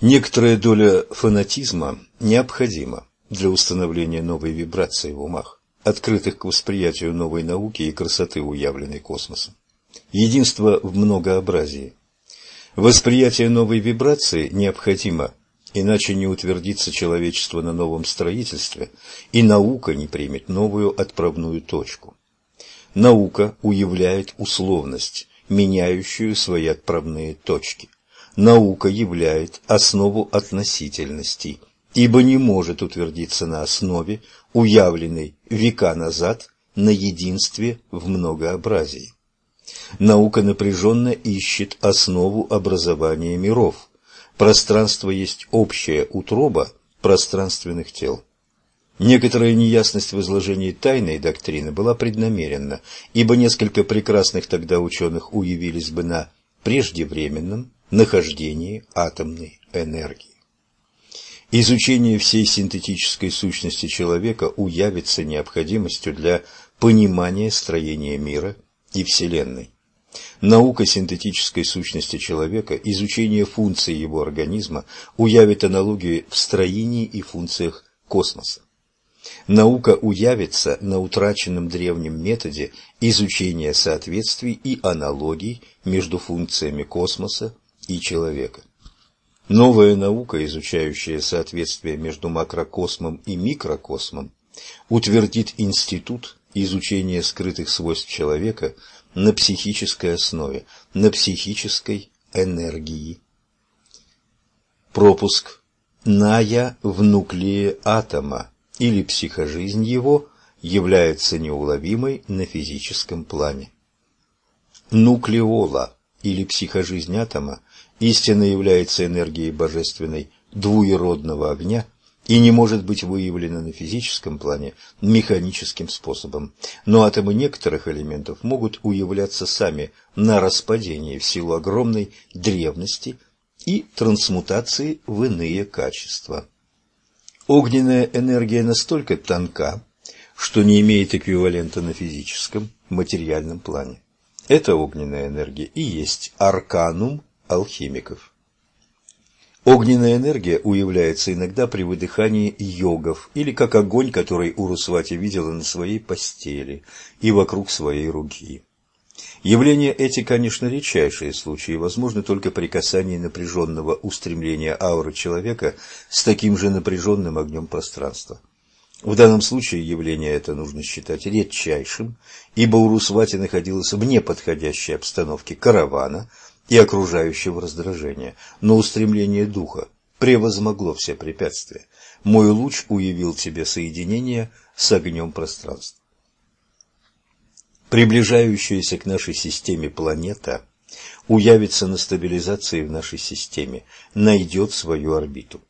Некоторая доля фанатизма необходима для установления новой вибрации в умах, открытых к восприятию новой науки и красоты, уявленной космосом. Единство в многообразии. Восприятие новой вибрации необходимо, иначе не утвердится человечество на новом строительстве, и наука не примет новую отправную точку. Наука уявляет условность, меняющую свои отправные точки. Наука являет основу относительности, ибо не может утвердиться на основе, уявленной века назад на единстве в многообразии. Наука напряженно ищет основу образования миров. Пространство есть общая утроба пространственных тел. Некоторая неясность в изложении тайной доктрины была преднамеренна, ибо несколько прекрасных тогда ученых уявились бы на преждевременном нахождении атомной энергии. Изучение всей синтетической сущности человека уявится необходимостью для понимания строения мира и Вселенной. Наука синтетической сущности человека, изучение функций его организма уявит аналогии в строении и функциях космоса. Наука уявится на утраченном древнем методе изучения соответствий и аналогий между функциями космоса и человека. Новая наука, изучающая соответствие между макрокосмом и микрокосмом, утвердит институт изучения скрытых свойств человека на психической основе, на психической энергии. Пропуск. Ная в нуклее атома или психожизнь его является неуловимой на физическом плане. Нуклеола или психожизнь атома истинно является энергией божественной двуеродного огня и не может быть выявлена на физическом плане механическим способом. Но атомы некоторых элементов могут уявляться сами на распадении в силу огромной древности и трансмутации в иные качества. Огненная энергия настолько тонка, что не имеет эквивалента на физическом, материальном плане. Эта огненная энергия и есть арканум алхимиков. Огненная энергия уявляется иногда при выдыхании йогов или как огонь, который Урусвати видела на своей постели и вокруг своей руки. Явления эти, конечно, редчайшие случаи, возможны только при касании напряженного устремления ауры человека с таким же напряженным огнем пространства. В данном случае явление это нужно считать редчайшим, ибо Урусвати находилась в неподходящей обстановке каравана и окружающего раздражения, но устремление духа превозмогло все препятствия. Мой луч уявил тебе соединение с огнем пространства. Приближающаяся к нашей системе планета уявится на стабилизации в нашей системе, найдет свою орбиту.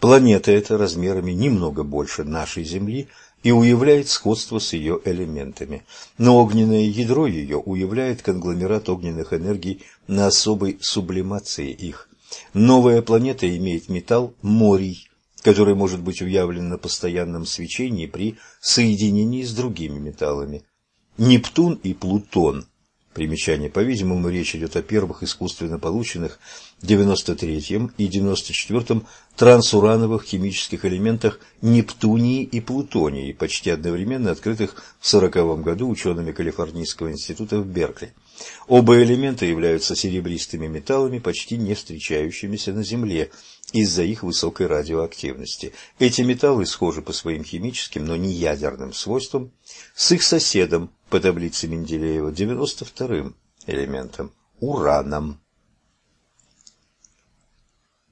Планета эта размерами немного больше нашей Земли и уявляет сходство с ее элементами, но огненное ядро ее уявляет конгломерат огненных энергий на особой сублимации их. Новая планета имеет металл морий, который может быть уявлен на постоянном свечении при соединении с другими металлами. Нептун и Плутон. Примечание. По-видимому, речь идет о первых искусственно полученных 93-м и 94-м трансурановых химических элементах Нептунии и Плутонии, почти одновременно открытых в 1940 году учеными Калифорнийского института в Беркли. Оба элемента являются серебристыми металлами, почти не встречающимися на Земле из-за их высокой радиоактивности. Эти металлы схожи по своим химическим, но не ядерным свойствам с их соседом по таблице Менделеева 92-м элементом – ураном.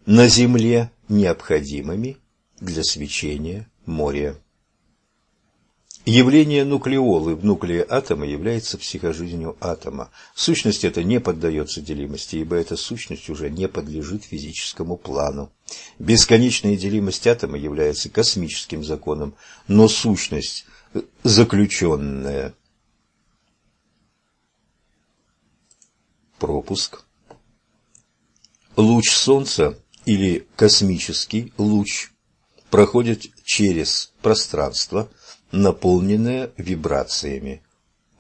На Земле необходимыми для свечения моря. Явление нуклеолы в нуклее атома является психожизнью атома. Сущность эта не поддается делимости, ибо эта сущность уже не подлежит физическому плану. Бесконечная делимость атома является космическим законом, но сущность заключенная. Пропуск. Луч Солнца или космический луч проходит через пространство – наполненная вибрациями,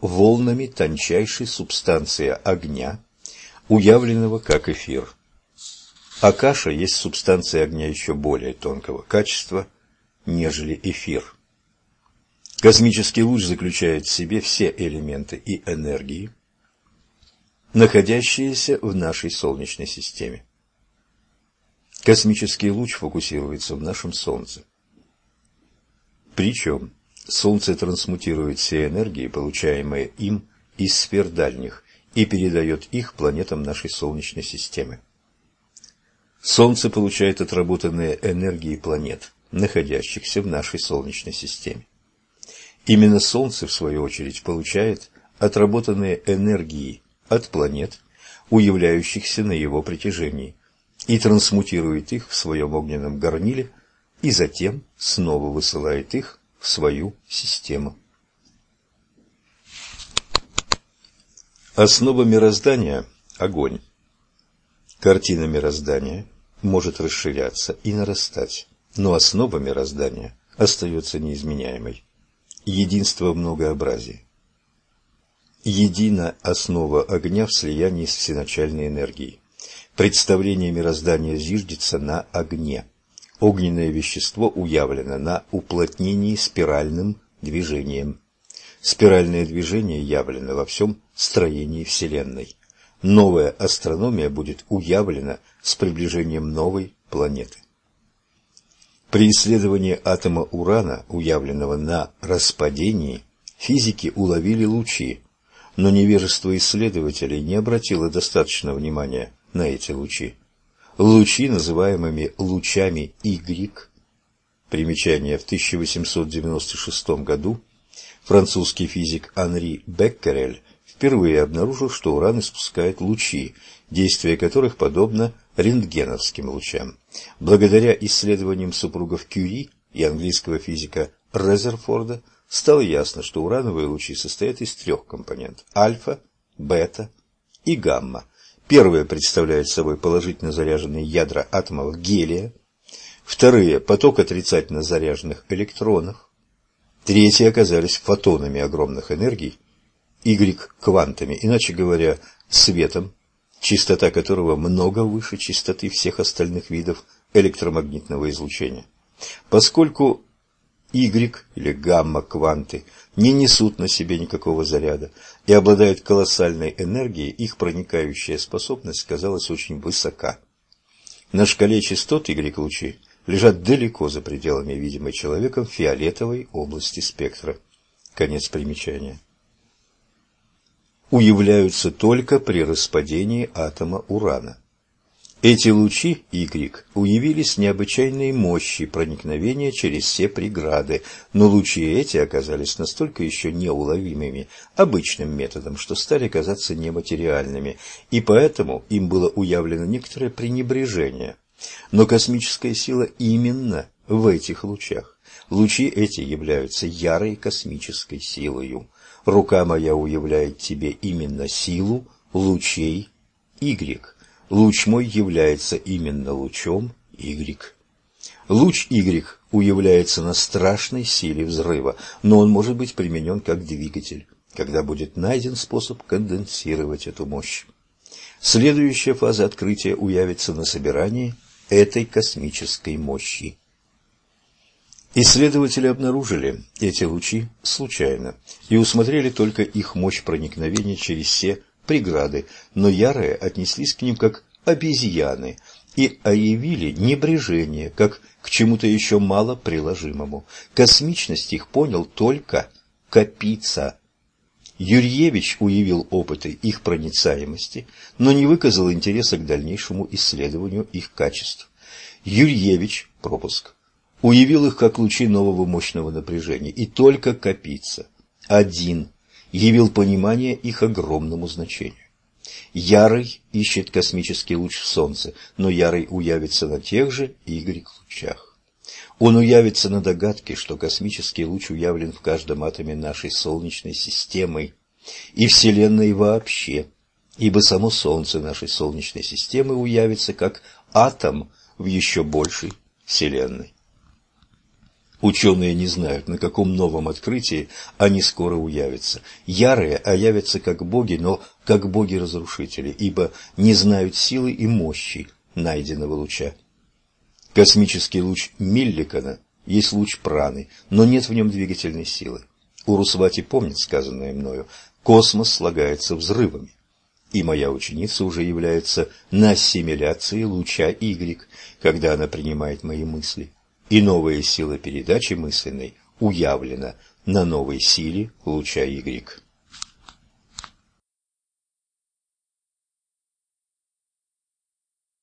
волнами тончайшей субстанции огня, уявленного как эфир. Акаша есть субстанция огня еще более тонкого качества, нежели эфир. Космический луч заключает в себе все элементы и энергии, находящиеся в нашей Солнечной системе. Космический луч фокусируется в нашем Солнце. Причем Солнце трансмутирует все энергии, получаемые им из сфер дальних, и передает их планетам нашей Солнечной системы. Солнце получает отработанные энергии планет, находящихся в нашей Солнечной системе. Именно Солнце, в свою очередь, получает отработанные энергии от планет, уявляющихся на его притяжении, и трансмутирует их в своем огненном горниле, и затем снова высылает их свою систему. Основа мироздания – огонь. Картина мироздания может расширяться и нарастать, но основа мироздания остается неизменяемой. Единство в многообразии. Едина основа огня в слиянии с всеначальной энергией. Представление мироздания зиждется на огне. Огненное вещество уявлено на уплотнении спиральным движением. Спиральное движение явлено во всем строении Вселенной. Новая астрономия будет уявлена с приближением новой планеты. При исследовании атома урана, уявленного на распадении, физики уловили лучи, но невежество исследователей не обратило достаточно внимания на эти лучи. Лучи, называемыми лучами Y, примечание в 1896 году, французский физик Анри Беккерель впервые обнаружил, что уран испускает лучи, действие которых подобно рентгеновским лучам. Благодаря исследованиям супругов Кюри и английского физика Резерфорда стало ясно, что урановые лучи состоят из трех компонентов – альфа, бета и гамма. Первые представляют собой положительно заряженные ядра атомов гелия, вторые – поток отрицательно заряженных электронов, третьи оказались фотонами огромных энергий, Y квантами, иначе говоря, светом, частота которого много выше частоты всех остальных видов электромагнитного излучения. Поскольку Y или гамма-кванты не несут на себе никакого заряда и обладают колоссальной энергией, их проникающая способность казалась очень высока. На шкале частот Y-лучи лежат далеко за пределами видимой человеком фиолетовой области спектра. Конец примечания уявляются только при распадении атома урана. Эти лучи Y уявились необычайной мощи проникновения через все преграды, но лучи эти оказались настолько еще неуловимыми обычным методом, что стали казаться нематериальными, и поэтому им было уявлено некоторое пренебрежение. Но космическая сила именно в этих лучах. Лучи эти являются ярой космической силою. Рука моя уявляет тебе именно силу лучей Y. Луч мой является именно лучом Y. Луч Y уявляется на страшной силе взрыва, но он может быть применен как двигатель, когда будет найден способ конденсировать эту мощь. Следующая фаза открытия уявится на собирании этой космической мощи. Исследователи обнаружили эти лучи случайно и усмотрели только их мощь проникновения через все преграды, но ярые отнеслись к ним как обезьяны и оявили небрежение, как к чему-то еще мало приложимому. Космичность их понял только Капица. Юрьевич уявил опыты их проницаемости, но не выказал интереса к дальнейшему исследованию их качеств. Юрьевич, пропуск, уявил их как лучи нового мощного напряжения, и только Капица, один, явил понимание их огромному значению. Ярый ищет космический луч в Солнце, но Ярый уявится на тех же Y-лучах. Он уявится на догадке, что космический луч уявлен в каждом атоме нашей Солнечной системы и Вселенной вообще, ибо само Солнце нашей Солнечной системы уявится как атом в еще большей Вселенной. Ученые не знают, на каком новом открытии они скоро уявятся. Ярые оявятся как боги, но как боги-разрушители, ибо не знают силы и мощи найденного луча. Космический луч Милликана есть луч праны, но нет в нем двигательной силы. Урусвати помнит сказанное мною, космос слагается взрывами. И моя ученица уже является на ассимиляции луча Y, когда она принимает мои мысли. И новая сила передачи мысленной уявлена на новой силе луча Y.